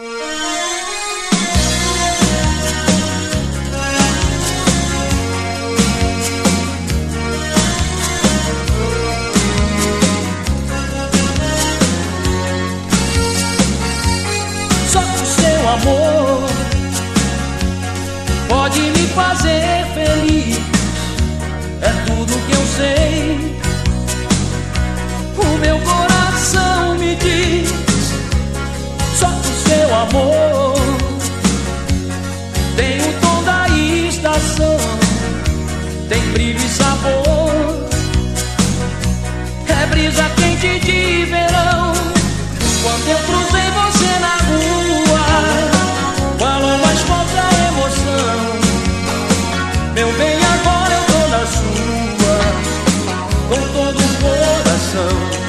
Só o seu amor pode me fazer feliz. sabor. É brisa quente de verão. Quando eu cruzei você na rua, falou mais contra a emoção. Meu bem, agora eu tô na sua, com todo o coração.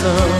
sun